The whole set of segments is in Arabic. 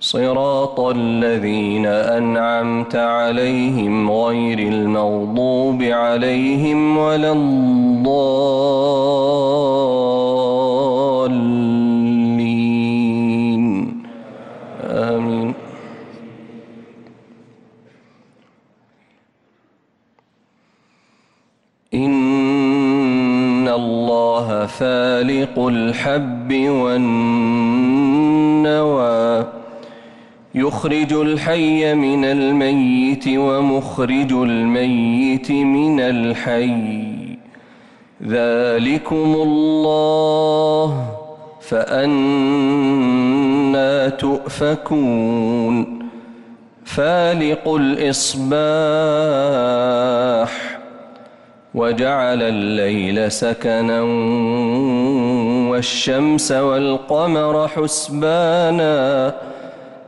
صراط الذين أنعمت عليهم غير المغضوب عليهم ولا الضالين. آمين. إن الله فالق الحب والنوى. يخرج الحي من الميت ومخرج الميت من الحي. ذلكم الله فأنا تؤفكون. فالق الإصباح وجعل الليل سكنا والشمس والقمر حسبانا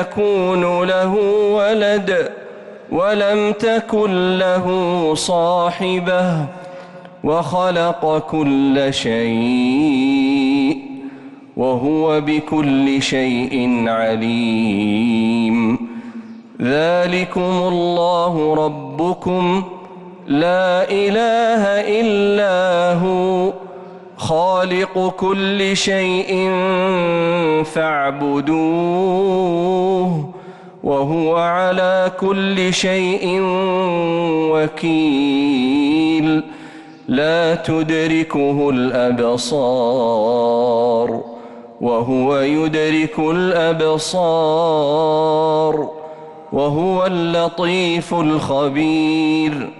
يكون له ولد ولم تكن له صاحبة وخلق كل شيء وهو بكل شيء عليم. ذلكم الله ربكم. لا إله إلا هو. خالق كل شيء فاعبدوه وهو على كل شيء وكيل. لا تدركه الأبصار وهو يدرك الأبصار وهو اللطيف الخبير.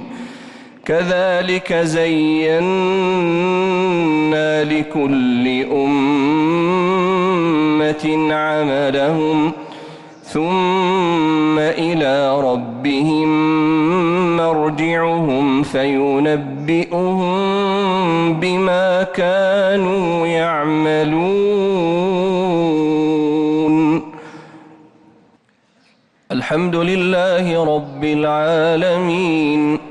كذلك زينا لكل أمة عملهم ثم إلى ربهم مرجعهم فينبئهم بما كانوا يعملون. الحمد لله رب العالمين.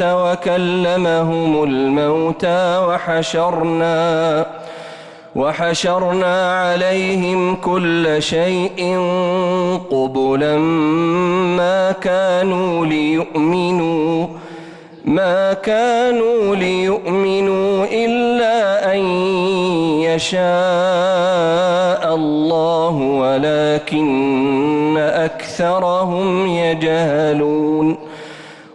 وكلمهم الموتى وحشرنا وحشرنا عليهم كل شيء قبلا ما كانوا ليؤمنوا ما كانوا ليؤمنوا إلا أن يشاء الله ولكن أكثرهم يجهلون.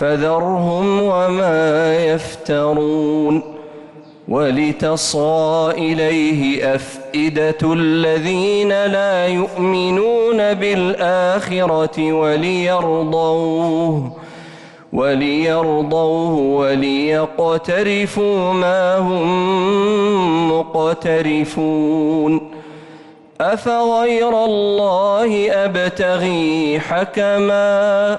فذرهم وما يفترون ولتصغى إليه أفئدة الذين لا يؤمنون بالآخرة وليرضوه وليرضوه وليقترفوا ما هم مقترفون أفغير الله أبتغي حكما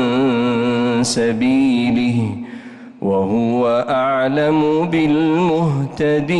سبيله وهو أعلم بالمهتدين.